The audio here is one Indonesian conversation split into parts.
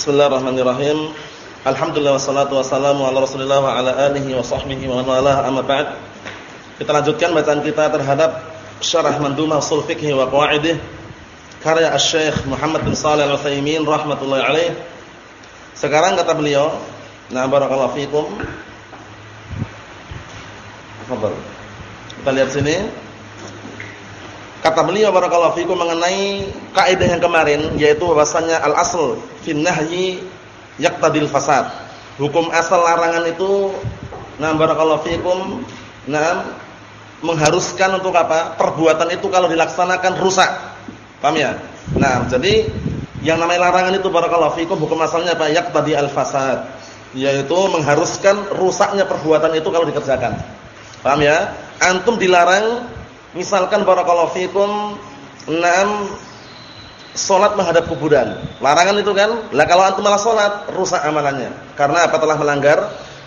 Bismillahirrahmanirrahim. Alhamdulillah wassalatu wassalamu ala Rasulillah wa ala alihi wa sahbihi wa man walah amma ba'd. Kita lanjutkan bacaan kita terhadap Syarah Mandumah Ushul Fiqh wa Qawaidih karya Asy-Syaikh Muhammad bin Shalih Al-Utsaimin rahimatullah alaih. Sekarang kata beliau, "Na barakallahu fikum." Fadhal. Kita lihat sini. Kata beliau barakallahu fikum mengenai kaidah yang kemarin yaitu bahwasanya al-asl fin nahyi yaqtadil fasad. Hukum asal larangan itu nah barakallahu fikum nah mengharuskan untuk apa? Perbuatan itu kalau dilaksanakan rusak. Paham ya? Nah, jadi yang namanya larangan itu barakallahu fikum hukum asalnya apa? Yaqtadi al-fasad. Yaitu mengharuskan rusaknya perbuatan itu kalau dikerjakan. Paham ya? Antum dilarang Misalkan barakallahu fikum enam salat menghadap kuburan. Larangan itu kan? Lah kalau antum malah salat, rusak amalannya. Karena apa? Telah melanggar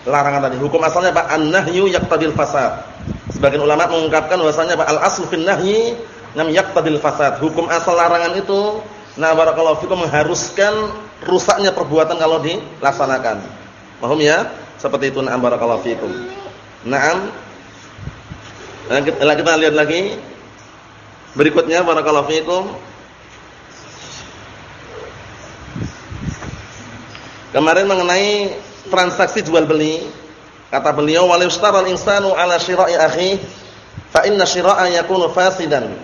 larangan tadi. Hukum asalnya apa? An-nahyu yaqtadil fasad. Sebagian ulama mengungkapkan bahwasanya apa? Al-aslu fin nahyi nam yaqtadil fasad. Hukum asal larangan itu nah barakallahu fikum mengharuskan rusaknya perbuatan kalau dilaksanakan. Paham ya? Seperti itu na'am barakallahu fikum. Naam Nah, kita, lihat lagi. Berikutnya barakallahu fiikum. Kemarin mengenai transaksi jual beli, kata beliau walau ishtara al-insanu ala syira'i akhi fa inna syira'a yakunu fasidan.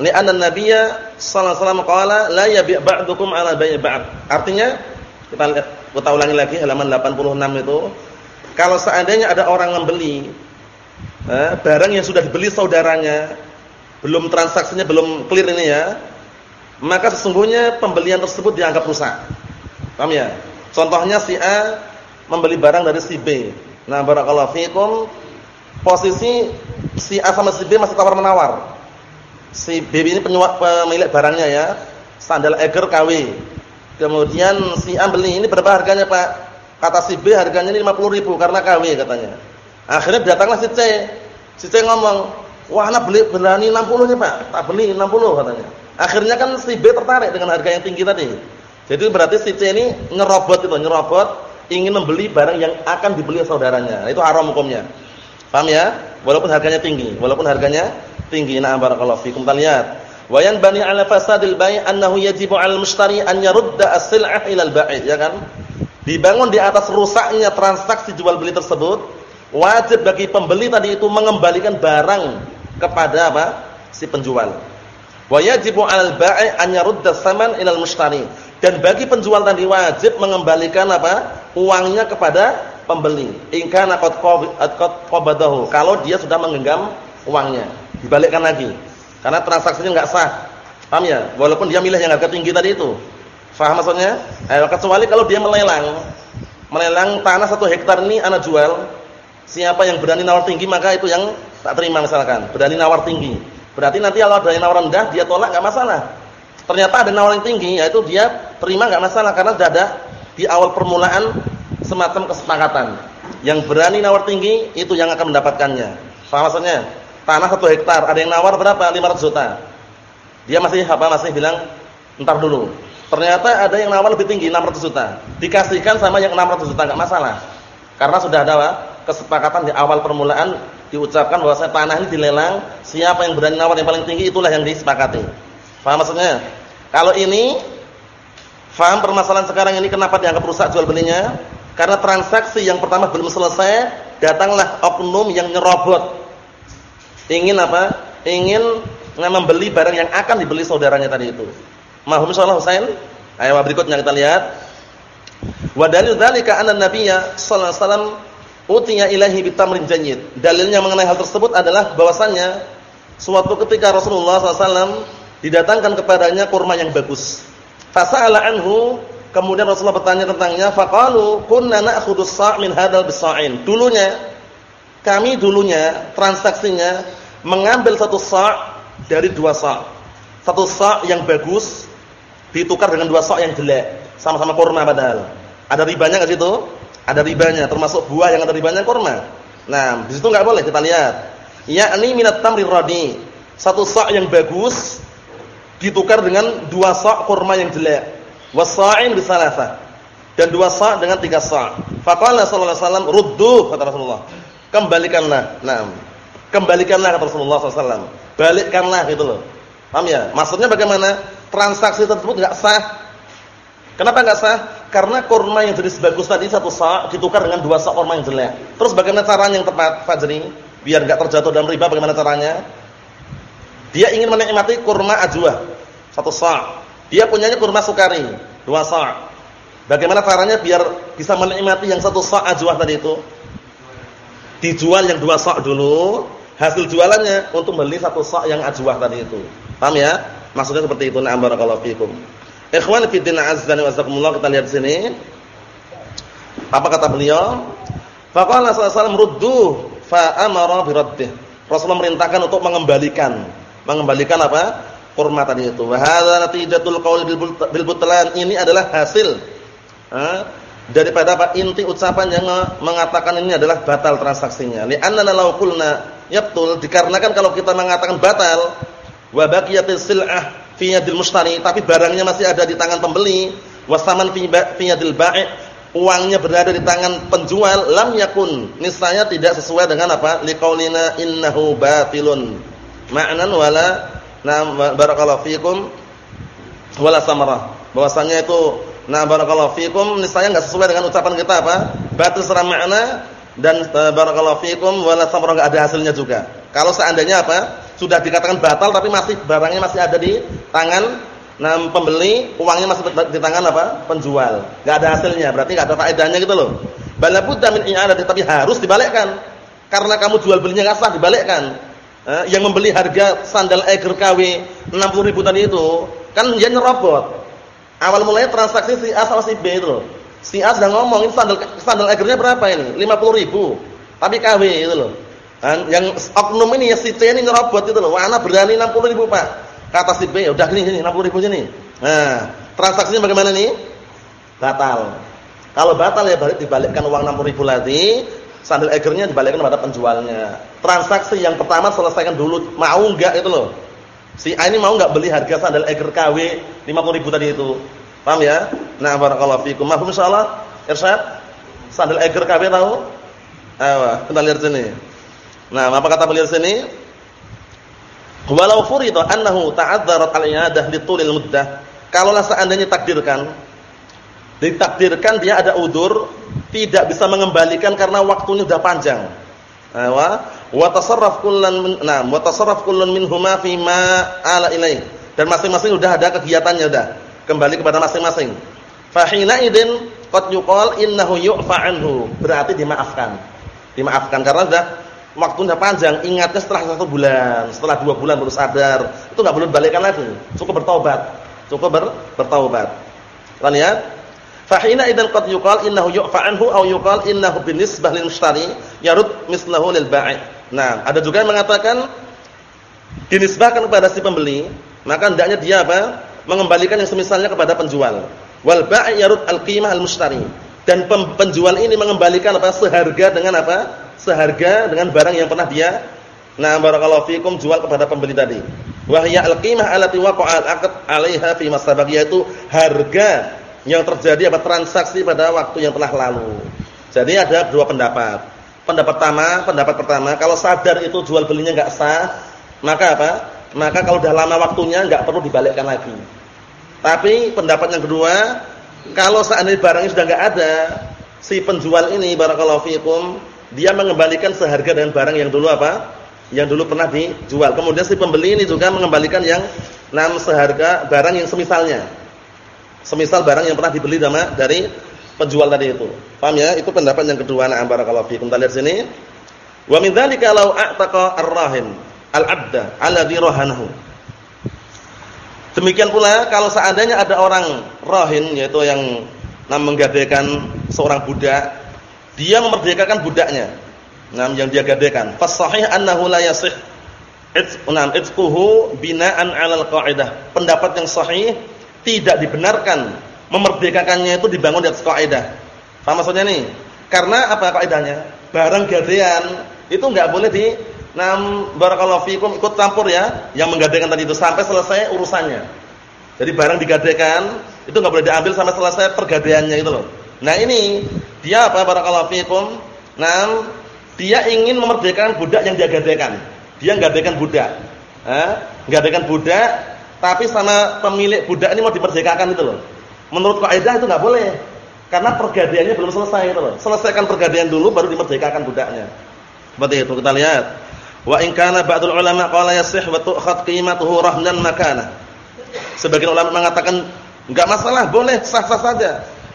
Li'anna an-nabiyya sallallahu alaihi wasallam qala la yabi' ba'dukum ala bai' ba'd. Artinya kita kita ulangi lagi halaman 86 itu. Kalau seandainya ada orang membeli eh, barang yang sudah dibeli saudaranya, belum transaksinya belum clear ini ya, maka sesungguhnya pembelian tersebut dianggap rusak. Paham ya? Contohnya si A membeli barang dari si B. Nah, barakallahu fikum, posisi si A sama si B masih tawar-menawar. Si B ini pemilik barangnya ya, sandal Eger KW. Kemudian si A beli ini berapa harganya, Pak? Kata si B harganya ini 50.000 karena KW katanya. Akhirnya datanglah si C. Si C ngomong, "Wah, anak beli berani 60 nih, Pak. Tak beli 60," katanya. Akhirnya kan si B tertarik dengan harga yang tinggi tadi. Jadi berarti si C ini nyerobot itu, nyerobot ingin membeli barang yang akan dibeli saudaranya. Itu haram hukumnya. Paham ya? Walaupun harganya tinggi, walaupun harganya tinggi. Nah, barakallahu fikum. Kita lihat. Wa yanbani 'ala fasadil bai' annahu yajibu 'alal mushtari an yarudda as-sil'ah ila al-bai', ya kan? Dibangun di atas rusaknya transaksi jual beli tersebut Wajib bagi pembeli tadi itu mengembalikan barang kepada apa? si penjual. Wa yajibu 'alal bai' an yarudda saman ilal mushtari. Dan bagi penjual tadi wajib mengembalikan apa? uangnya kepada pembeli. In kana qad. Kalau dia sudah menggenggam uangnya, dibalikkan lagi. Karena transaksinya enggak sah. Paham ya? Walaupun dia milih yang harga tinggi tadi itu. Faham maksudnya? Eh, kecuali kalau dia melelang. Melelang tanah satu hektar ini anak jual Siapa yang berani nawar tinggi maka itu yang tak terima misalkan. Berani nawar tinggi. Berarti nanti kalau ada yang nawar rendah dia tolak enggak masalah. Ternyata ada nawar yang tinggi yaitu dia terima enggak masalah karena sudah ada di awal permulaan semacam kesepakatan. Yang berani nawar tinggi itu yang akan mendapatkannya. Paham maksudnya? Tanah satu hektar, ada yang nawar berapa? 500 juta. Dia masih apa? Masih bilang entar dulu. Ternyata ada yang nawar lebih tinggi 600 juta. Dikasihkan sama yang 600 juta enggak masalah. Karena sudah ada apa? Kesepakatan di awal permulaan diucapkan bahwa tanah ini dilelang, siapa yang berani nawar yang paling tinggi itulah yang disepakati. Paham maksudnya? Kalau ini paham permasalahan sekarang ini kenapa dianggap rusak jual belinya? Karena transaksi yang pertama belum selesai, datanglah oknum yang nyerobot. Ingin apa? Ingin membeli barang yang akan dibeli saudaranya tadi itu. Mahum insyaallah Husain. Ayo berikutnya kita lihat. Wa dalil dzalika anna nabiyya sallallahu alaihi wasallam utiya ilahi bitamrin jayyid. Dalilnya mengenai hal tersebut adalah bahwasannya suatu ketika Rasulullah SAW didatangkan kepadanya kurma yang bagus. Fasa'ala anhu, kemudian Rasulullah bertanya tentangnya, faqalu kunna na'khudhu sa' min hadzal bisa'in. Dulunya kami dulunya transaksinya mengambil satu sa' dari dua sa'. Satu sa' yang bagus ditukar dengan dua sa' yang jelek, sama-sama kurma padahal. Ada ribanya enggak situ? Ada ribanya, termasuk buah yang ada ribanya kurma. Nah, di situ enggak boleh kita lihat. Yakni minat tamri radi. Satu sak yang bagus ditukar dengan dua sak kurma yang jelek. wasa'in bisalasah dan dua sa' dengan tiga sa'. Faqala sallallahu alaihi wasallam ruddu kata Rasulullah. Kembalikanlah. Naam. Kembalikanlah kata Rasulullah SAW. Balikkanlah gitu loh. Paham ya? Maksudnya bagaimana? Transaksi tersebut enggak sah. Kenapa enggak sah? Karena kurma yang jenis bagus tadi satu sa' ditukar dengan dua sa' kurma yang jelek. Terus bagaimana caranya yang tepat, Fajri? Biar enggak terjatuh dalam riba bagaimana caranya? Dia ingin menikmati kurma ajwa satu sa'. Dia punyanya kurma sukari, dua sa'. Bagaimana caranya biar bisa menikmati yang satu sa' ajwa tadi itu? Dijual yang dua sa' dulu, hasil jualannya untuk beli satu sa' yang ajwa tadi itu. Paham ya? Maksudnya seperti itu. Na'am barakallahu fikum. Ikhwan fi din azza wa jazakumullah kita lihat sini. Apa kata beliau? Faqala sallallahu ruddu fa amara bi raddih. Rasulullah merintahkan untuk mengembalikan. Mengembalikan apa? Kurma tadi itu. Wa hadza natijatul qaul bil butlan. Ini adalah hasil ha? daripada apa? Inti ucapan yang mengatakan ini adalah batal transaksinya. Li annana law qulna yabtul dikarenakan kalau kita mengatakan batal wa baqiyatis sil'ah fi yadil mustari, tapi barangnya masih ada di tangan pembeli, wasaman fi yadil ba'i, uangnya berada di tangan penjual, lam yakun, niscaya tidak sesuai dengan apa? Liqaulina innahu batilun. Ma'nan wala na barakallahu fikum wala samarah. Bahwasanya itu na barakallahu fikum niscaya enggak sesuai dengan ucapan kita apa? Batil secara makna dan uh, barakallahu fikum wala samarah enggak ada hasilnya juga. Kalau seandainya apa? Sudah dikatakan batal tapi masih barangnya masih ada di tangan nah pembeli, uangnya masih di tangan apa? penjual. Enggak ada hasilnya, berarti enggak ada faedahnya gitu loh. Balabudda min i'adah tapi harus dibalikkan. Karena kamu jual belinya enggak sah dibalikkan. Eh, yang membeli harga sandal Eger KW 60 ribu tadi itu kan dia nyerobot. Awal mulanya transaksi si A sama si B itu loh. Si A sedang ngomong ini sandal sandal Egernya berapa ini? 50 ribu. Tapi KW itu loh. Dan yang oknum ini ya si C ini ngerobot itu loh. Mana berani 60 ribu pak. Kata si B, ya udah gini, gini 60 ribu sini. Nah, transaksinya bagaimana nih? Batal. Kalau batal ya balik dibalikkan uang 60 ribu lagi. Sandal egernya dibalikkan kepada penjualnya. Transaksi yang pertama selesaikan dulu. Mau enggak itu loh. Si A ini mau enggak beli harga sandal eger KW 50 ribu tadi itu. Paham ya? Nah, barakallahu fikum. Mahfum insyaallah. Irsyad. Sandal eger KW tahu? Ayo, kita lihat sini. Nah, apa kata beliau sini? Walau furida annahu ta'adzarat al-i'adah litulil muddah. Kalaulah seandainya takdirkan ditakdirkan dia ada udur tidak bisa mengembalikan karena waktunya sudah panjang. Wa wa tasarraf kullan nah wa tasarraf kullun minhuma fi ma ala ilaih. Dan masing-masing sudah ada kegiatannya sudah. Kembali kepada masing-masing. Fa hina idzin qad yuqal innahu yu'fa anhu. Berarti dimaafkan. Dimaafkan karena sudah waktu sudah panjang, ingatnya setelah satu bulan, setelah dua bulan baru sadar, itu nggak perlu dibalikkan lagi, cukup bertobat, cukup ber, bertaubat. Ya? Fahina idan qad yuqal innahu yu'fa anhu aw yuqal innahu binisbah lil mushtari yarud mislahu lil bai'. Nah, ada juga yang mengatakan dinisbahkan kepada si pembeli, maka hendaknya dia apa? mengembalikan yang semisalnya kepada penjual. Wal bai' yarud al-qimah al-mushtari. Dan penjual ini mengembalikan apa? seharga dengan apa? Seharga dengan barang yang pernah dia nah barakallahu fikum jual kepada pembeli tadi. Wa hiya al-qimah allati waqa'a al-'aqd 'alaiha fi masabaq yaitu harga yang terjadi apa transaksi pada waktu yang telah lalu. Jadi ada dua pendapat. Pendapat pertama, pendapat pertama kalau sadar itu jual belinya enggak sah, maka apa? Maka kalau sudah lama waktunya enggak perlu dibalikkan lagi. Tapi pendapat yang kedua, kalau seandainya barangnya sudah enggak ada, si penjual ini barakallahu fikum dia mengembalikan seharga dengan barang yang dulu apa? Yang dulu pernah dijual. Kemudian si pembeli ini juga mengembalikan yang enam seharga barang yang semisalnya. Semisal barang yang pernah dibeli sama dari penjual tadi itu. Paham ya? Itu pendapat yang kedua. Na'am barakallahu fikum. Kita lihat sini. Wa min dzalika law a'taqa ar-rahin al-'abda alladhi rahanahu. Demikian pula kalau seandainya ada orang rahin yaitu yang menggadaikan seorang budak dia memerdekakan budaknya. Nah, yang dia gadekan. Fasahih annahu la yasih itqunam itquhu bina'an 'alal qa'idah. Pendapat yang sahih tidak dibenarkan memerdekakannya itu dibangun di atas kaidah. Paham maksudnya nih? Karena apa kaidahnya? Barang gadean itu enggak boleh di nam barakallahu fikum ikut campur ya yang menggadaikan tadi itu sampai selesai urusannya. Jadi barang digadaikan itu nggak boleh diambil sampai selesai pergadaiannya itu loh. Nah ini dia apa barakallahu fikum? Nah, dia ingin memerdekakan budak yang dia gadaikan. Dia gadaikan budak. Eh, gadaikan budak tapi sama pemilik budak ini mau dimerdekakan itu loh. Menurut kaidah itu nggak boleh. Karena pergadaiannya belum selesai itu loh. Selesaikan pergadaian dulu baru dimerdekakan budaknya. Seperti itu kita lihat. Wa in kana ba'dul ulama qala yasih wa tu'khad qimatuhu rahnan makana. Sebagian ulama mengatakan enggak masalah, boleh sah-sah saja.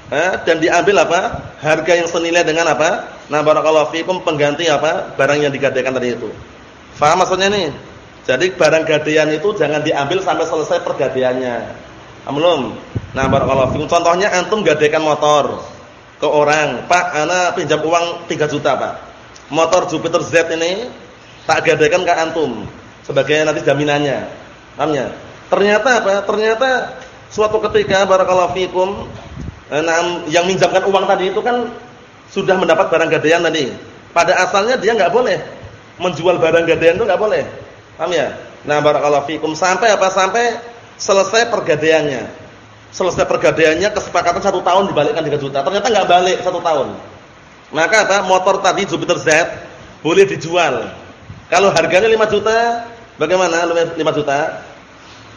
Dan diambil apa? Harga yang senilai dengan apa? Nah, barakallahu fikum pengganti apa? Barang yang digadaikan tadi itu. Faham maksudnya nih? Jadi barang gadaian itu jangan diambil sampai selesai pergadaiannya. Belum. Nah, barakallahu fikum. Contohnya antum gadaikan motor ke orang, "Pak, ana pinjam uang 3 juta, Pak." Motor Jupiter Z ini tak gadaikan ke antum sebagai nanti jaminannya. Paham ya? Ternyata apa? Ternyata suatu ketika barakallahu fikum eh, yang minjamkan uang tadi itu kan sudah mendapat barang gadaian tadi. Pada asalnya dia nggak boleh menjual barang gadaian itu nggak boleh. Paham ya? Nah, barakallahu fikum sampai apa? Sampai selesai pergadaiannya. Selesai pergadaiannya kesepakatan satu tahun dibalikkan 3 juta. Ternyata nggak balik satu tahun. Maka apa? Motor tadi Jupiter Z boleh dijual. Kalau harganya 5 juta, bagaimana 5 juta?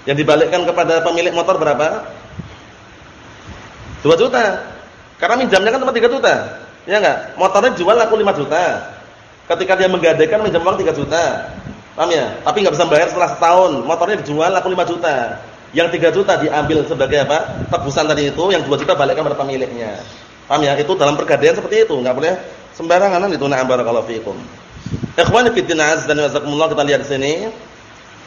Yang dibalikkan kepada pemilik motor berapa? 2 juta. Karena minjamnya kan cuma 3 juta. Ya enggak? Motornya dijual laku 5 juta. Ketika dia menggadaikan minjam uang 3 juta. Paham ya? Tapi enggak bisa bayar setelah setahun. Motornya dijual laku 5 juta. Yang 3 juta diambil sebagai apa? Tebusan tadi itu, yang 2 juta balikkan pada pemiliknya. Paham ya? Itu dalam pergadaian seperti itu, enggak boleh sembarangan itu na'am barakallahu fikum. Ikhwani fi din azza kita lihat di sini.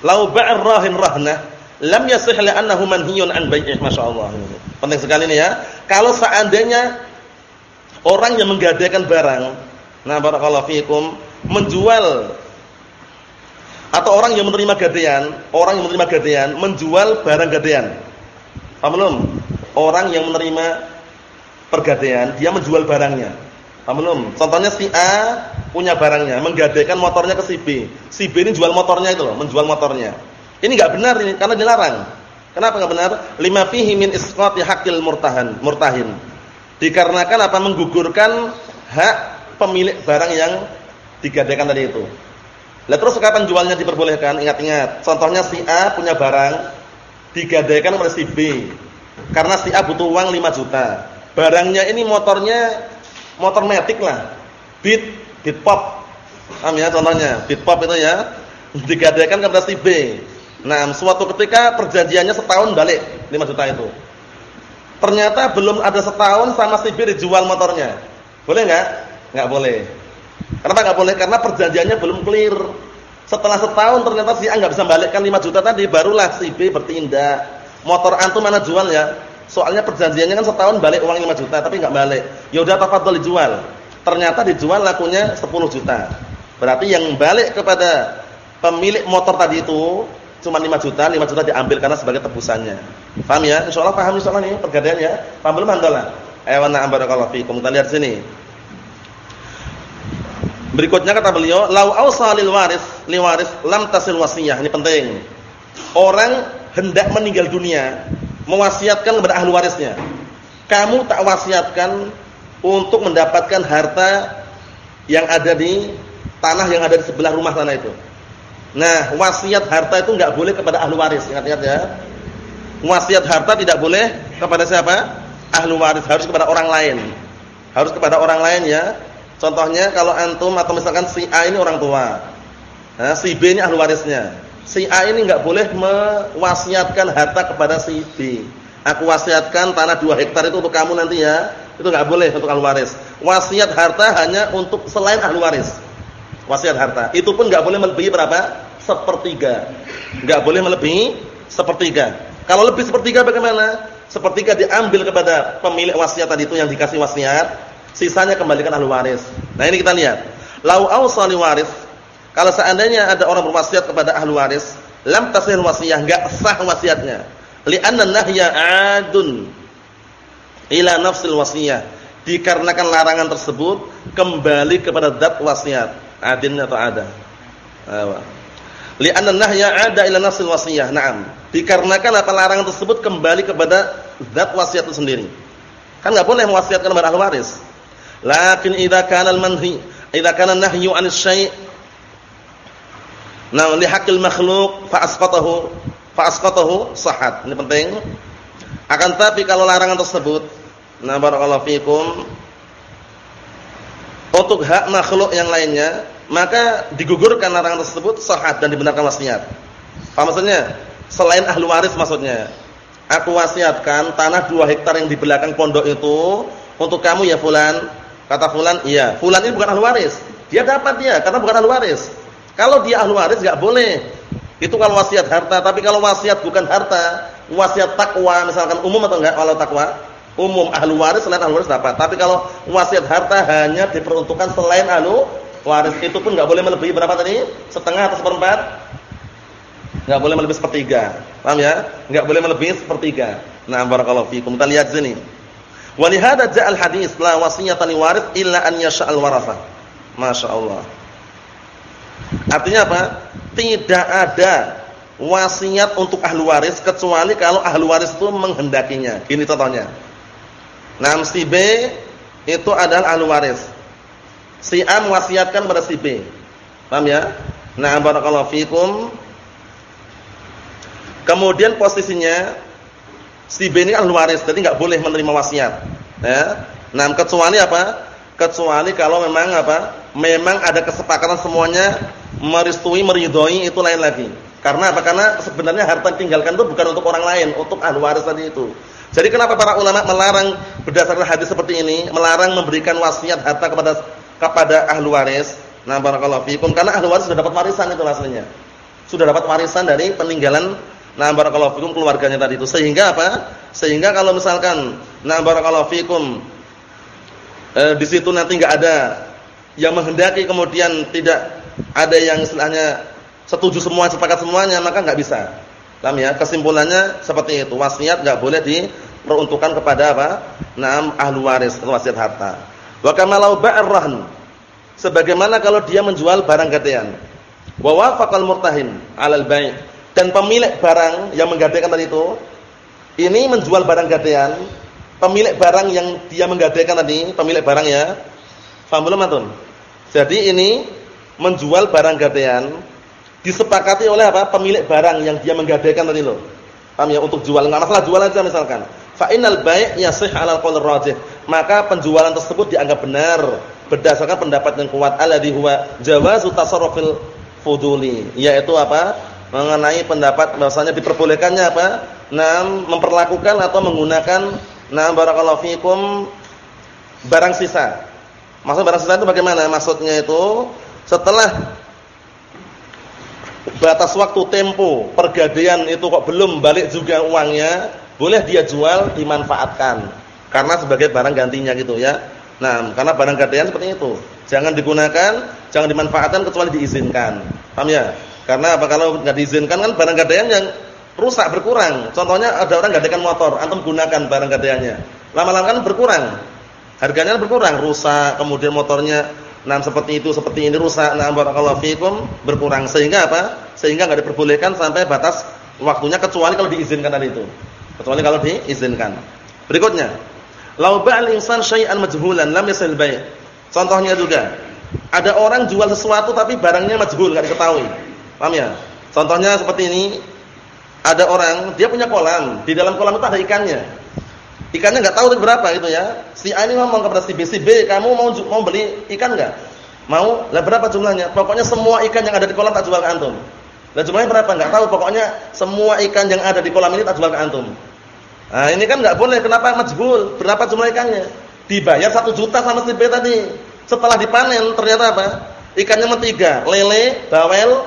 Lau ba'ar rahin rahnah lam yasih li'annahu manhiyun an bai'ih masyaallah. Penting sekali ini ya. Kalau seandainya orang yang menggadaikan barang, nah barakallahu fikum, menjual atau orang yang menerima gadaian, orang yang menerima gadaian menjual barang gadaian. Paham belum? Orang yang menerima pergadaian, dia menjual barangnya. Paham belum? Contohnya si A punya barangnya, menggadaikan motornya ke si B. Si B ini jual motornya itu loh, menjual motornya. Ini enggak benar ini karena dilarang. Kenapa enggak benar? Lima fihi min isqati haqqil murtahan, murtahin. Dikarenakan apa? Menggugurkan hak pemilik barang yang digadaikan tadi itu. Lah terus kapan jualnya diperbolehkan? Ingat-ingat. Contohnya si A punya barang digadaikan oleh si B. Karena si A butuh uang 5 juta. Barangnya ini motornya motor metik lah. Beat, beat pop. Paham ya contohnya? Beat pop itu ya. Digadaikan kepada si B. Nah, suatu ketika perjanjiannya setahun balik 5 juta itu. Ternyata belum ada setahun sama si B dijual motornya. Boleh enggak? Enggak boleh. Kenapa nggak boleh? Karena perjanjiannya belum clear. Setelah setahun ternyata si A nggak bisa balikkan 5 juta tadi, barulah si B bertindak. Motor antum mana jual ya? Soalnya perjanjiannya kan setahun balik uang 5 juta, tapi nggak balik. Ya udah tafadhol dijual. Ternyata dijual lakunya 10 juta. Berarti yang balik kepada pemilik motor tadi itu cuma 5 juta, 5 juta diambil karena sebagai tebusannya. Paham ya? Insyaallah paham insyaallah nih pergadaian ya. Paham belum? Ayo na'am barakallahu fikum. Kita lihat sini. Berikutnya kata beliau, lau ausalil waris li waris lam tasil wasiyah. Ini penting. Orang hendak meninggal dunia, mewasiatkan kepada ahli warisnya. Kamu tak wasiatkan untuk mendapatkan harta yang ada di tanah yang ada di sebelah rumah sana itu. Nah, wasiat harta itu enggak boleh kepada ahli waris, ingat-ingat ya. Wasiat harta tidak boleh kepada siapa? Ahli waris, harus kepada orang lain. Harus kepada orang lain ya Contohnya kalau antum atau misalkan si A ini orang tua. Nah, si B ini ahli warisnya. Si A ini enggak boleh mewasiatkan harta kepada si B. Aku wasiatkan tanah 2 hektar itu untuk kamu nanti ya. Itu enggak boleh untuk ahli waris. Wasiat harta hanya untuk selain ahli waris. Wasiat harta. Itu pun enggak boleh melebihi berapa? Sepertiga. Enggak boleh melebihi sepertiga. Kalau lebih sepertiga bagaimana? Sepertiga diambil kepada pemilik wasiat tadi itu yang dikasih wasiat Sisanya kembalikan ahli waris. Nah ini kita lihat. Lau awsali waris. Kalau seandainya ada orang berwasiat kepada ahli waris, lam tasih wasiyah, enggak sah wasiatnya. Li'anna nahya 'adun ila nafsil wasiyah. Dikarenakan larangan tersebut kembali kepada zat wasiat. Adin atau ada. Li'anna nahya 'ada ila nasil wasiyah. Naam. Dikarenakan apa larangan tersebut kembali kepada zat wasiat itu sendiri. Kan enggak boleh mewasiatkan kepada ahli waris. Lakin idza kana al-manhi, idza kana nahyu 'anil syai' Nah, li haqqil makhluq fa asqatahu fa asqatahu sahat. Ini penting. Akan tapi kalau larangan tersebut, nah barakallahu fikum untuk hak makhluk yang lainnya maka digugurkan larangan tersebut sahat dan dibenarkan wasiat. Apa maksudnya? Selain ahli waris maksudnya. Aku wasiatkan tanah 2 hektar yang di belakang pondok itu untuk kamu ya fulan. Kata fulan, iya. Fulan ini bukan ahli waris. Dia dapat dia karena bukan ahli waris. Kalau dia ahli waris enggak boleh. Itu kalau wasiat harta, tapi kalau wasiat bukan harta, wasiat takwa misalkan umum atau enggak kalau takwa? Umum ahli waris selain ahli waris dapat. Tapi kalau wasiat harta hanya diperuntukkan selain ahli Waris itu pun nggak boleh melebihi berapa tadi? Setengah atau seperempat? Nggak boleh melebihi sepertiga. Paham ya? Nggak boleh melebihi sepertiga. Nah, barakallahu fikum. Kita lihat sini. Wa li hadza ja'al hadis la wasiyatan li waris illa an yasha'al warasa. Masyaallah. Artinya apa? Tidak ada wasiat untuk ahli waris kecuali kalau ahli waris itu menghendakinya. Ini contohnya. Nah, si B itu adalah ahli waris si A mewasiatkan pada si B. Paham ya? Nah, barakallahu fikum. Kemudian posisinya si B ini ahli waris, jadi enggak boleh menerima wasiat. Ya. Nah, kecuali apa? Kecuali kalau memang apa? Memang ada kesepakatan semuanya meristui, meridhoi itu lain lagi. Karena apa? Karena sebenarnya harta yang tinggalkan itu bukan untuk orang lain, untuk ahli waris tadi itu. Jadi kenapa para ulama melarang berdasarkan hadis seperti ini, melarang memberikan wasiat harta kepada kepada ahli waris. Nah, barakallahu fikum karena ahli waris sudah dapat warisan itu aslinya. Sudah dapat warisan dari peninggalan nah barakallahu fikum keluarganya tadi itu. Sehingga apa? Sehingga kalau misalkan nah barakallahu fikum eh, di situ nanti enggak ada yang menghendaki kemudian tidak ada yang istilahnya setuju semua sepakat semuanya maka enggak bisa. Paham ya? Kesimpulannya seperti itu. Wasiat enggak boleh diperuntukkan kepada apa? Naam ahli waris atau wasiat harta. Wa kama law ba'ar rahn. Sebagaimana kalau dia menjual barang gadaian. Wa wafaqal murtahin 'alal bai' dan pemilik barang yang menggadaikan tadi itu ini menjual barang gadaian, pemilik barang yang dia menggadaikan tadi, pemilik barang ya. Paham belum antum? Jadi ini menjual barang gadaian disepakati oleh apa? Pemilik barang yang dia menggadaikan tadi loh. Paham ya? Untuk jual enggak masalah jual aja misalkan. Fa innal bai' yasih 'alal qaul rajih. Maka penjualan tersebut dianggap benar berdasarkan pendapat yang kuat alladhi huwa jawazu tasarrufil fuduli, yaitu apa? Mengenai pendapat bahwasanya diperbolehkannya apa? Nah, memperlakukan atau menggunakan nah barakallahu fikum barang sisa. Maksud barang sisa itu bagaimana? Maksudnya itu setelah batas waktu tempo pergadaian itu kok belum balik juga uangnya, boleh dia jual dimanfaatkan karena sebagai barang gantinya gitu ya. Nah, karena barang gantian seperti itu. Jangan digunakan, jangan dimanfaatkan kecuali diizinkan. Paham ya? Karena apa kalau nggak diizinkan kan barang gantian yang rusak berkurang. Contohnya ada orang gantikan motor, antum gunakan barang gantiannya. Lama-lama kan berkurang. Harganya berkurang, rusak, kemudian motornya nah seperti itu, seperti ini rusak. Nah, barakallahu fikum berkurang sehingga apa? Sehingga enggak diperbolehkan sampai batas waktunya kecuali kalau diizinkan tadi itu. Kecuali kalau diizinkan. Berikutnya, lau ba'al insan syai'an majhulan lam yasil bai'. Contohnya juga, ada orang jual sesuatu tapi barangnya majhul, enggak diketahui. Paham ya? Contohnya seperti ini, ada orang dia punya kolam, di dalam kolam itu ada ikannya. Ikannya enggak tahu berapa gitu ya. Si A ini ngomong kepada si B, si B, kamu mau mau beli ikan enggak? Mau? Lah berapa jumlahnya? Pokoknya semua ikan yang ada di kolam tak jual ke antum. Lah jumlahnya berapa? Enggak tahu, pokoknya semua ikan yang ada di kolam ini tak jual ke antum. Nah, ini kan enggak boleh. Kenapa majbul? Berapa jumlah ikannya? Dibayar satu juta sama si B tadi. Setelah dipanen ternyata apa? Ikannya mentiga, lele, bawel,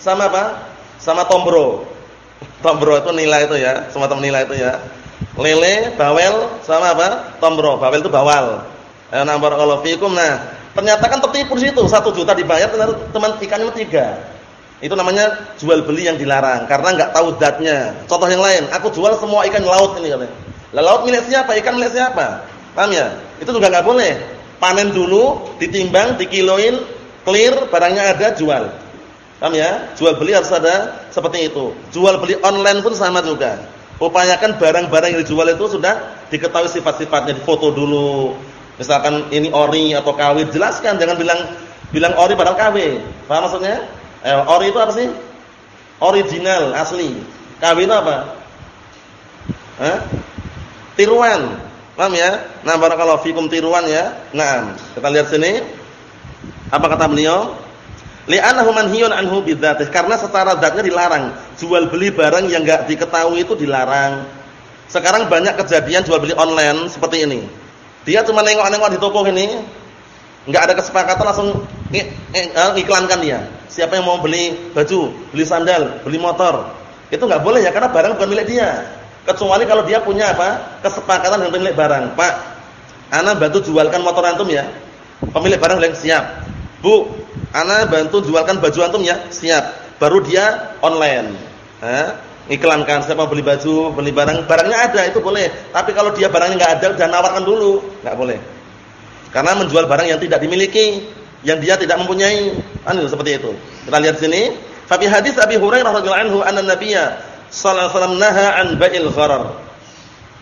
sama apa? Sama tombro. Tombro itu nilai itu ya, semacam nilai itu ya. Lele, bawel, sama apa? Tombro. Bawel itu bawal. Ya, nah, fikum. Nah, ternyata kan tertipu di situ. Satu juta dibayar ternyata teman ikannya tiga. Itu namanya jual beli yang dilarang karena enggak tahu zatnya. Contoh yang lain, aku jual semua ikan laut ini katanya. Lah laut milik siapa? Ikan milik siapa? Paham ya? Itu juga enggak boleh. Panen dulu, ditimbang, dikiloin, clear, barangnya ada, jual. Paham ya? Jual beli harus ada seperti itu. Jual beli online pun sama juga. Upayakan barang-barang yang dijual itu sudah diketahui sifat-sifatnya, difoto dulu. Misalkan ini ori atau KW, jelaskan jangan bilang bilang ori padahal KW. Paham maksudnya? Eh, ori itu apa sih? Original, asli. Itu apa? Hah? Tiruan. Paham ya? Nah, barakallahu fikum tiruan ya. Nah, kita lihat sini. Apa kata beliau? Li'annahu manhiyun anhu bidzatih. Karena secara zatnya dilarang. Jual beli barang yang enggak diketahui itu dilarang. Sekarang banyak kejadian jual beli online seperti ini. Dia cuma nengok-nengok di toko ini, enggak ada kesepakatan langsung eh, iklankan dia. Siapa yang mau beli baju, beli sandal, beli motor. Itu enggak boleh ya karena barang bukan milik dia. Kecuali kalau dia punya apa? kesepakatan dengan pemilik barang. Pak, ana bantu jualkan motor antum ya. Pemilik barang bilang siap. Bu, ana bantu jualkan baju antum ya? Siap. Baru dia online. Eh, iklankan siapa beli baju, beli barang, barangnya ada itu boleh. Tapi kalau dia barangnya enggak ada, jangan nawarkan dulu, enggak boleh. Karena menjual barang yang tidak dimiliki, yang dia tidak mempunyai. Anu seperti itu. Kita lihat sini, fa fi hadis Abi Hurairah radhiyallahu anhu anna Nabiyya sallallahu alaihi wasallam naha an bai'il gharar.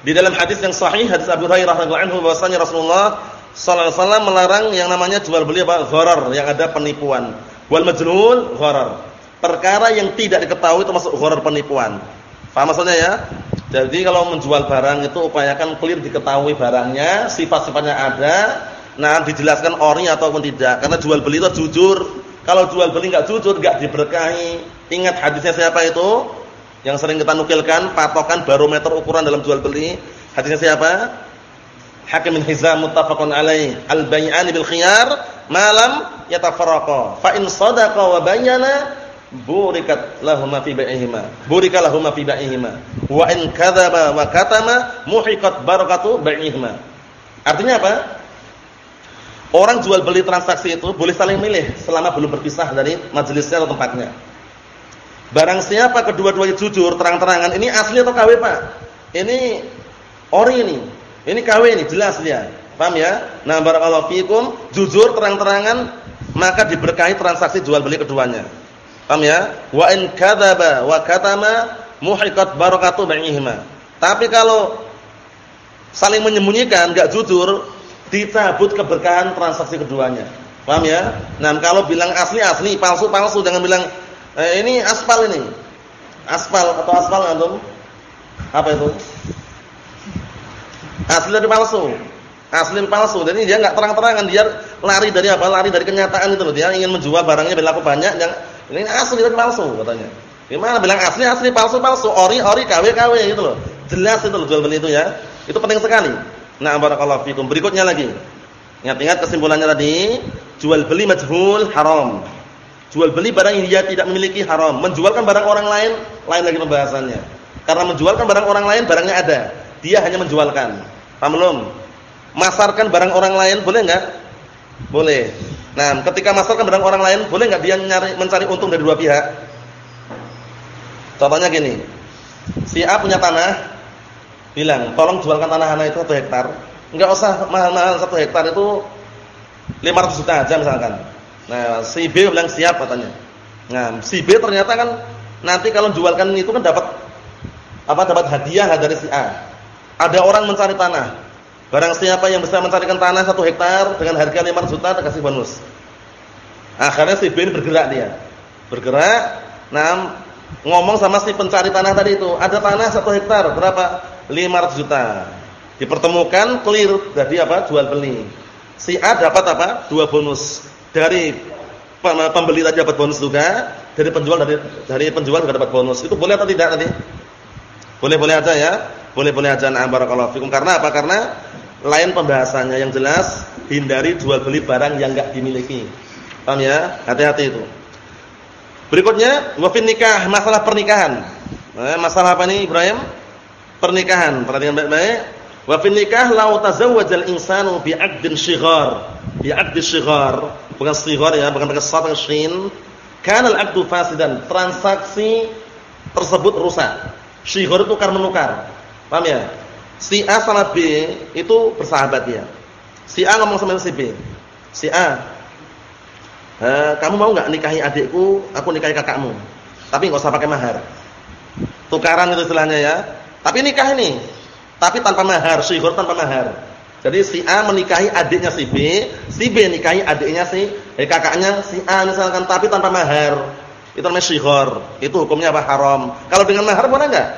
Di dalam hadis yang sahih hadis Abu Hurairah radhiyallahu anhu bahwasanya Rasulullah sallallahu alaihi wasallam melarang yang namanya jual beli apa? gharar, yang ada penipuan. Wal majnun gharar. Perkara yang tidak diketahui termasuk gharar penipuan. Paham maksudnya ya? Jadi kalau menjual barang itu upayakan clear diketahui barangnya, sifat-sifatnya ada, nah dijelaskan ori ataupun tidak. Karena jual beli itu jujur. Kalau jual beli enggak jujur, enggak diberkahi. Ingat hadisnya siapa itu? Yang sering kita nukilkan patokan barometer ukuran dalam jual beli. Hadisnya siapa? Hakim bin Hizam muttafaqun alaih. Al-bai'ani bil khiyar malam yatafarraqa. Fa in sadaqa wa bayyana burikat lahum fi bai'ihima. Burika lahum fi bai'ihima. Wa in kadzaba wa katama muhiqat barakatu bai'ihima. Artinya apa? Orang jual beli transaksi itu boleh saling milih selama belum berpisah dari majelisnya atau tempatnya. Barang siapa kedua-duanya jujur terang-terangan, ini asli atau KW, Pak? Ini ori ini. Ini KW ini jelas dia. Paham ya? Nah, barakallahu fikum, jujur terang-terangan maka diberkahi transaksi jual beli keduanya. Paham ya? Wa in kadzaba wa katama muhiqat barakatu bai'ihima. Tapi kalau saling menyembunyikan, enggak jujur, dicabut keberkahan transaksi keduanya. Paham ya? Nah, kalau bilang asli asli, palsu palsu, jangan bilang eh, ini aspal ini. Aspal atau aspal antum? Apa itu? Asli dari palsu. Asli palsu. Jadi dia enggak terang-terangan, dia lari dari apa? Lari dari kenyataan itu loh. Dia ingin menjual barangnya berlaku banyak, yang ini asli dari palsu katanya. Gimana bilang asli asli palsu palsu, ori ori KW KW gitu loh. Jelas itu loh jual beli itu ya. Itu penting sekali. Nah, barakallahu fikum. Berikutnya lagi. Ingat-ingat kesimpulannya tadi, jual beli majhul haram. Jual beli barang yang dia tidak memiliki haram. Menjualkan barang orang lain, lain lagi pembahasannya. Karena menjualkan barang orang lain, barangnya ada. Dia hanya menjualkan. Paham belum? Masarkan barang orang lain boleh enggak? Boleh. Nah, ketika masarkan barang orang lain, boleh enggak dia mencari, mencari untung dari dua pihak? Contohnya gini. Si A punya tanah, bilang, "Tolong jualkan tanah anak itu satu hektar." Enggak usah mahal-mahal satu hektar itu 500 juta aja misalkan. Nah, si B bilang siap katanya. Nah, si B ternyata kan nanti kalau jualkan itu kan dapat apa dapat hadiah dari si A. Ada orang mencari tanah. Barang siapa yang bisa mencarikan tanah satu hektar dengan harga 500 juta dikasih bonus. Akhirnya si bin bergerak dia. Bergerak, nah ngomong sama si pencari tanah tadi itu, ada tanah satu hektar berapa? 500 juta. Dipertemukan clear jadi apa? Jual beli. Si A dapat apa? Dua bonus. Dari pembeli tadi dapat bonus juga, dari penjual dari dari penjual juga dapat bonus. Itu boleh atau tidak nanti? Boleh-boleh aja ya. Boleh-boleh aja na'am barakallahu fikum. Karena apa? Karena lain pembahasannya yang jelas hindari jual beli barang yang enggak dimiliki. Paham ya? Hati-hati itu. Berikutnya wafin nikah, masalah pernikahan. Nah, masalah apa nih Ibrahim? Pernikahan. Perhatikan baik-baik. Wafin nikah lau tazawwajal insanu bi 'aqdin shighar. Bi 'aqdi shighar, bukan shighar ya, bukan pakai sad dan shin. Kana al-'aqdu fasidan. Transaksi tersebut rusak. Shighar itu tukar menukar. Paham ya? Si A sama B itu bersahabat dia. Si A ngomong sama si B. Si A. kamu mau nggak nikahi adikku, aku nikahi kakakmu. Tapi nggak usah pakai mahar. Tukaran itu istilahnya ya. Tapi nikah ini, tapi tanpa mahar, syighur tanpa mahar. Jadi si A menikahi adiknya si B, si B nikahi adiknya si eh, kakaknya si A misalkan tapi tanpa mahar. Itu namanya syighur. Itu hukumnya apa? Haram. Kalau dengan mahar boleh enggak?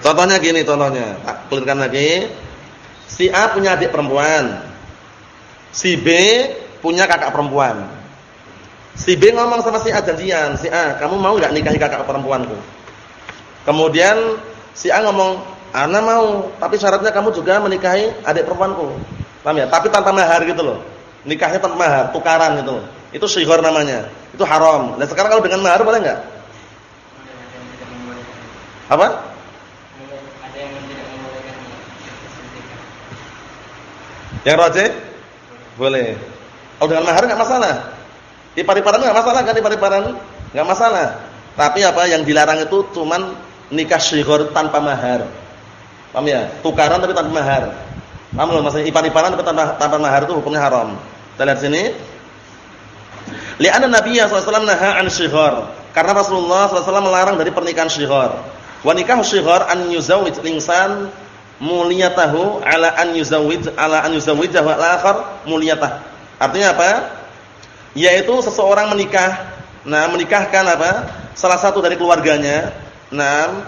Contohnya gini contohnya, tak lagi. Si A punya adik perempuan. Si B punya kakak perempuan. Si B ngomong sama si A janjian, si A, kamu mau enggak nikahi kakak perempuanku? Kemudian si A ngomong, "Ana mau, tapi syaratnya kamu juga menikahi adik perempuanku." Paham ya? Tapi tanpa mahar gitu loh. Nikahnya tanpa mahar, tukaran gitu. Itu syighar namanya. Itu haram. Nah, sekarang kalau dengan mahar boleh enggak? Apa? Yang rojih? Boleh. Kalau dengan mahar enggak masalah. Ipar-iparan enggak masalah kan ipar-iparan? Enggak masalah. Tapi apa yang dilarang itu cuman nikah syighar tanpa mahar. Paham ya? Tukaran tapi tanpa mahar. Paham belum maksudnya ipar-iparan tapi tanpa, tanpa mahar itu hukumnya haram. Kita lihat sini. Li'anna Nabi SAW naha an syighar. Karena Rasulullah SAW melarang dari pernikahan syighar. Wa nikah syighar an yuzawwij insan muliyatahu ala an yuzawwij ala an yuzawwijahu al-akhar muliyatah. Artinya apa? Yaitu seseorang menikah, nah menikahkan apa? Salah satu dari keluarganya. Nah,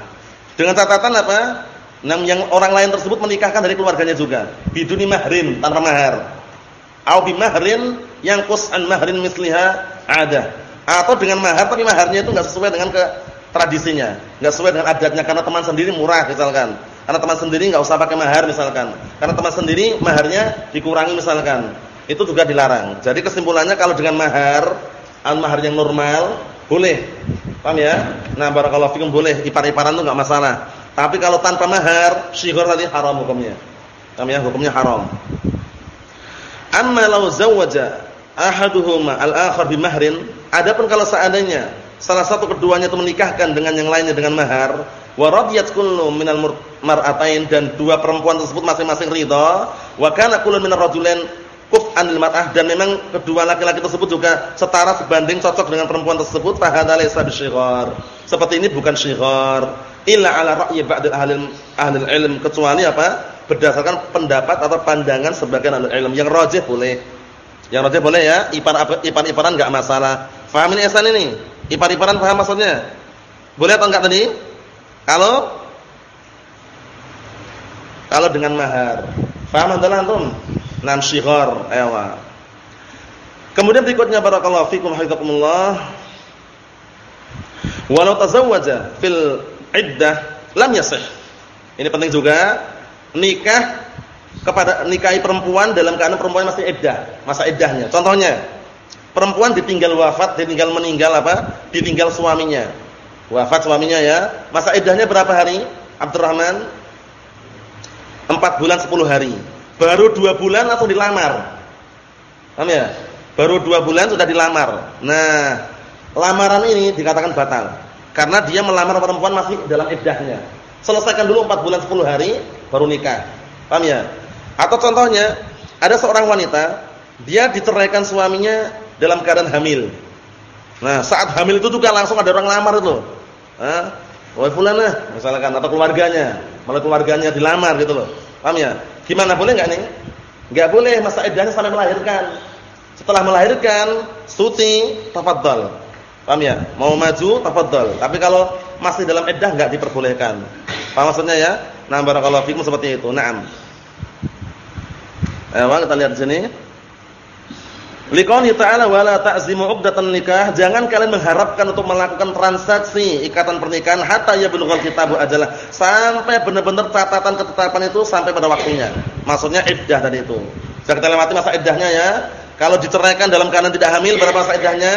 dengan catatan apa? Nah, yang orang lain tersebut menikahkan dari keluarganya juga. Biduni mahrin, tanpa mahar. Au bi mahrin yang kus an mahrin misliha ada. Atau dengan mahar tapi maharnya itu enggak sesuai dengan ke tradisinya, enggak sesuai dengan adatnya karena teman sendiri murah misalkan. Karena teman sendiri nggak usah pakai mahar misalkan. Karena teman sendiri maharnya dikurangi misalkan. Itu juga dilarang. Jadi kesimpulannya kalau dengan mahar, al mahar yang normal boleh. Paham ya? Nah, barakallahu fikum boleh ipar-iparan itu enggak masalah. Tapi kalau tanpa mahar, syighar tadi haram hukumnya. Paham ya? Hukumnya haram. Amma law zawwaja ahaduhuma al-akhar bi mahrin, adapun kalau seandainya salah satu keduanya itu menikahkan dengan yang lainnya dengan mahar, wa radiyat kullu minal mar'atain dan dua perempuan tersebut masing-masing ridha. Wa kana kullu minar rajulain kuf'an lil mar'ah dan memang kedua laki-laki tersebut juga setara sebanding cocok dengan perempuan tersebut. Fa hadza laysa bisyighar seperti ini bukan syighar illa ala ra'yi ba'd ahli ahli ilm kecuali apa? Berdasarkan pendapat atau pandangan sebagian ahli ilm. Yang rajih boleh. Yang rajih boleh ya ipar ipar-iparan enggak masalah. Paham ini ihsan ini? Ipar-iparan paham maksudnya? Boleh atau enggak tadi kalau kalau dengan mahar. Faham adalah antum? Nam syighar, aywa. Kemudian berikutnya barakallahu fikum hafizakumullah. Walau tazawwaja fil iddah lam yasih. Ini penting juga nikah kepada nikahi perempuan dalam keadaan perempuan masih iddah, masa iddahnya. Contohnya, perempuan ditinggal wafat, ditinggal meninggal apa? Ditinggal suaminya. Wafat suaminya ya. Masa iddahnya berapa hari? Abdurrahman? Empat bulan sepuluh hari. Baru dua bulan langsung dilamar. Paham ya? Baru dua bulan sudah dilamar. Nah, lamaran ini dikatakan batal. Karena dia melamar perempuan masih dalam iddahnya. Selesaikan dulu empat bulan sepuluh hari, baru nikah. Paham ya? Atau contohnya, ada seorang wanita, dia diceraikan suaminya dalam keadaan hamil. Nah, saat hamil itu juga langsung ada orang lamar itu. Hah? Wahai misalkan atau keluarganya, malah keluarganya dilamar gitu loh. Paham ya? Gimana boleh enggak nih? Enggak boleh masa iddahnya sampai melahirkan. Setelah melahirkan, suci, tafadhal. Paham ya? Mau maju, tafadhal. Tapi kalau masih dalam iddah enggak diperbolehkan. Paham maksudnya ya? Nah, barakallahu fikum seperti itu. Naam. Ayo kita lihat di sini. Liqauli ta'ala wala ta'zimu 'uqdatan nikah, jangan kalian mengharapkan untuk melakukan transaksi ikatan pernikahan hatta yablughal kitabu ajalah, sampai benar-benar catatan ketetapan itu sampai pada waktunya. Maksudnya iddah tadi itu. Sudah kita lewati masa iddahnya ya. Kalau diceraikan dalam keadaan tidak hamil berapa masa iddahnya?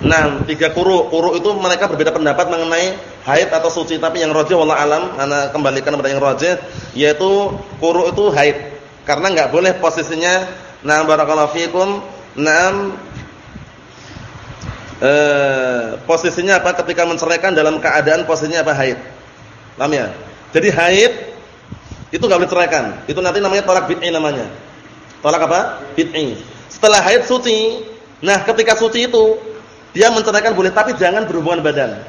Nah, tiga kuru. Kuru itu mereka berbeda pendapat mengenai haid atau suci, tapi yang rajih wallah alam, ana kembalikan kepada yang rajih yaitu kuru itu haid. Karena enggak boleh posisinya Nah, barakallahu fikum. Naam eh, posisinya apa ketika menceraikan dalam keadaan posisinya apa haid? Paham ya? Jadi haid Itu enggak boleh ceraikan. Itu nanti namanya tolak bid'i namanya. Tolak apa? Bid'i. Setelah haid suci, nah ketika suci itu dia menceraikan boleh tapi jangan berhubungan badan.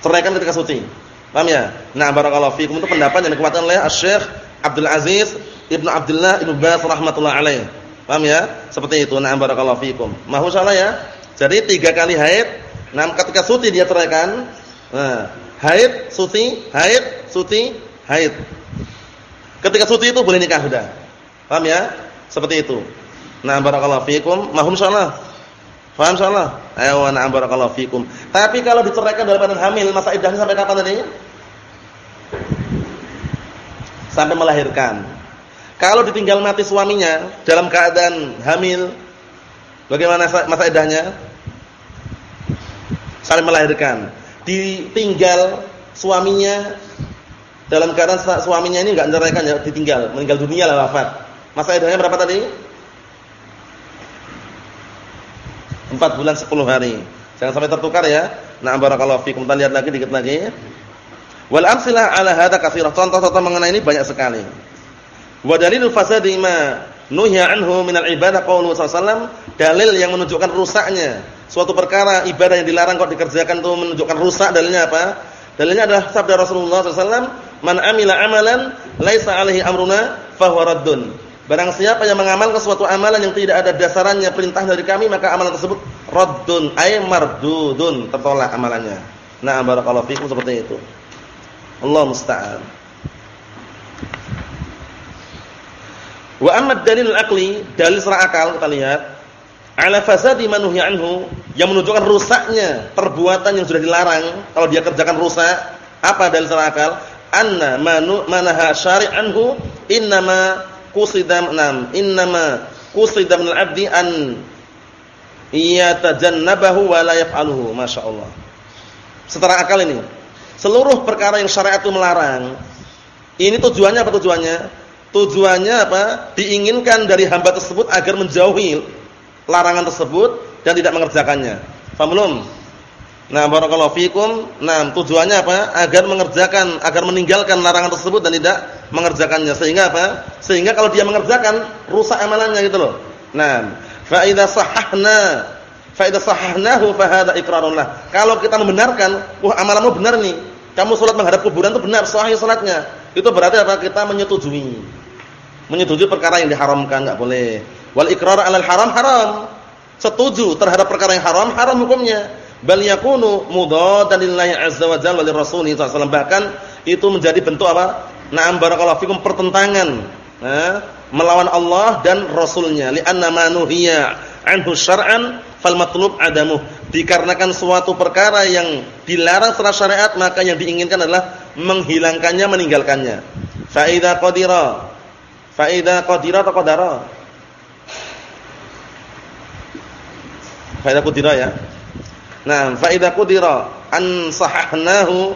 Ceraikan ketika suci. Paham ya? Nah, barakallahu fikum itu pendapat yang dikuatkan oleh Asy-Syaikh Abdul Aziz Ibnu Abdullah Ibnu Baz rahimatullah alaih. Paham ya? Seperti itu. Nah, barakallahu fikum. Mahu salah ya? Jadi tiga kali haid, nah ketika suci dia ceraikan. Nah, haid, suci, haid, suci, haid. Ketika suci itu boleh nikah sudah. Paham ya? Seperti itu. Nah, barakallahu fikum. Mahum salah. Paham salah? Ayo na'am barakallahu fikum. Tapi kalau diceraikan dalam keadaan hamil, masa iddahnya sampai kapan tadi? Sampai melahirkan. Kalau ditinggal mati suaminya dalam keadaan hamil, bagaimana masa iddahnya? Sampai melahirkan. Ditinggal suaminya dalam keadaan suaminya ini enggak menceraikan ya, ditinggal, meninggal dunia lah wafat. Masa iddahnya berapa tadi? 4 bulan 10 hari. Jangan sampai tertukar ya. Nah, barakallahu fikum. Kita lihat lagi dikit lagi. Wal amsilah ala hadza katsirah. Contoh-contoh mengenai ini banyak sekali. Wa dalilul fasadi ma nuhya anhu minal ibadah qaulu sallallahu dalil yang menunjukkan rusaknya suatu perkara ibadah yang dilarang kok dikerjakan itu menunjukkan rusak dalilnya apa? Dalilnya adalah sabda Rasulullah SAW, "Man amila amalan laisa alaihi amruna fahuwa raddun." Barang siapa yang mengamalkan suatu amalan yang tidak ada dasarannya perintah dari kami, maka amalan tersebut raddun ay mardudun, tertolak amalannya. Nah, barakallahu fikum seperti itu. Allah musta'an. Wa amma dalil al-aqli, dalil secara akal kita lihat, ala fasadi manuhi anhu yang menunjukkan rusaknya perbuatan yang sudah dilarang kalau dia kerjakan rusak, apa dalil secara akal? Anna manu manaha syari'anhu innama qusida nam innama qusida min al-'abdi an yatajannabahu wa la yaf'aluhu masyaallah secara akal ini seluruh perkara yang syariat itu melarang ini tujuannya apa tujuannya tujuannya apa diinginkan dari hamba tersebut agar menjauhi larangan tersebut dan tidak mengerjakannya paham belum Nah, barakallahu fikum. Nah, tujuannya apa? Agar mengerjakan, agar meninggalkan larangan tersebut dan tidak mengerjakannya. Sehingga apa? Sehingga kalau dia mengerjakan, rusak amalannya gitu loh. Nah, fa idza sahhahna fa idza sahhahnahu fa hadza. Kalau kita membenarkan, wah amalanmu benar nih. Kamu salat menghadap kuburan itu benar, sahih salatnya. Itu berarti apa? Kita menyetujui. Menyetujui perkara yang diharamkan, enggak boleh. Wal iqrar 'alal haram haram. Setuju terhadap perkara yang haram, haram hukumnya bal yakunu mudadan lillahi azza wa jalla wa rasulih sallallahu bahkan itu menjadi bentuk apa na'am barakallahu fikum pertentangan eh, melawan Allah dan rasulnya li'anna ma nuhiya anhu syar'an fal matlub adamuh dikarenakan suatu perkara yang dilarang secara syariat maka yang diinginkan adalah menghilangkannya meninggalkannya. Fa idza qadira. Fa idza qadira atau qadara? Fa idza qadira ya. Nah, fa idza qudira an sahahnahu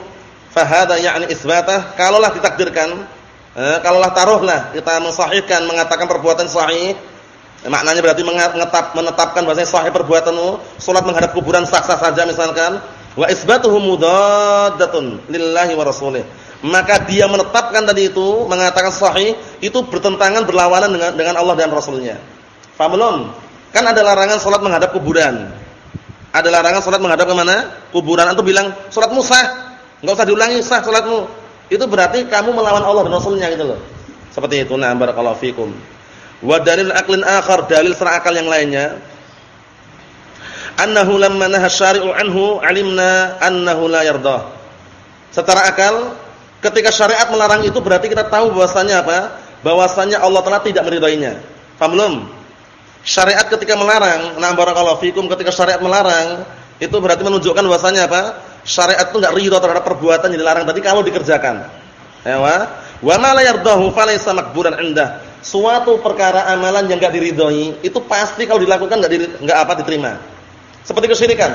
fa hadha ya'ni isbatah. Kalaulah ditakdirkan, eh, kalaulah taruhlah kita mensahihkan mengatakan perbuatan sahih, maknanya berarti mengetap, menetapkan bahwasanya sahih perbuatanmu, salat menghadap kuburan sah-sah saja misalkan, wa isbatuhu mudaddatun lillahi wa rasulih. Maka dia menetapkan tadi itu, mengatakan sahih, itu bertentangan berlawanan dengan dengan Allah dan Rasulnya. Faham belum? Kan ada larangan salat menghadap kuburan. Ada larangan salat menghadap ke mana? Kuburan. Antum bilang salatmu sah. Enggak usah diulangi sah salatmu. Itu berarti kamu melawan Allah dan Rasulnya gitu loh. Seperti itu. Nah, barakallahu fikum. Wa dalil aqlin akhar, dalil secara akal yang lainnya. Annahu lamma naha syari'u anhu alimna annahu la yardah. Secara akal, ketika syariat melarang itu berarti kita tahu bahwasanya apa? Bahwasanya Allah Taala tidak meridainya. Paham belum? Syariat ketika melarang, nah barakallahu fikum ketika syariat melarang, itu berarti menunjukkan bahwasanya apa? Syariat itu enggak ridha terhadap perbuatan yang dilarang tadi kalau dikerjakan. Ya wa? Ma la yardahu falaysa makburan indah. Suatu perkara amalan yang enggak diridhoi, itu pasti kalau dilakukan enggak enggak apa diterima. Seperti kesyirikan.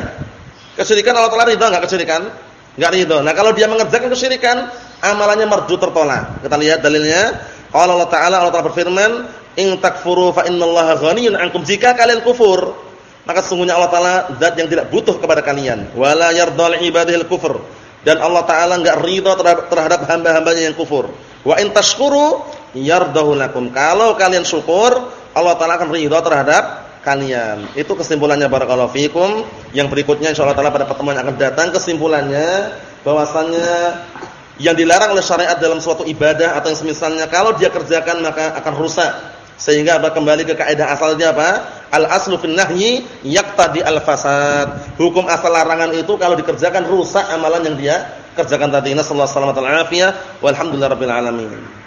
Kesyirikan Allah Taala ridha enggak kesyirikan? Enggak ridha. Nah, kalau dia mengerjakan kesyirikan, amalannya mardu tertolak. Kita lihat dalilnya. Qala Allah Taala Allah Taala berfirman, in takfuru fa innallaha ghaniyyun 'ankum jika kalian kufur maka sesungguhnya Allah taala zat yang tidak butuh kepada kalian wala yardal ibadihil kufur dan Allah taala enggak ridha terhadap hamba-hambanya yang kufur Wa in tashkuru yardahu lakum. Kalau kalian syukur, Allah taala akan ridha terhadap kalian. Itu kesimpulannya barakallahu fikum. Yang berikutnya insyaallah taala pada pertemuan yang akan datang kesimpulannya bahwasannya yang dilarang oleh syariat dalam suatu ibadah atau yang semisalnya kalau dia kerjakan maka akan rusak. Sehingga apa kembali ke kaidah asalnya apa? Al aslu fin nahyi yaqtadi al fasad. Hukum asal larangan itu kalau dikerjakan rusak amalan yang dia kerjakan tadi. Nasallahu alaihi wasallam walhamdulillahirabbil alamin.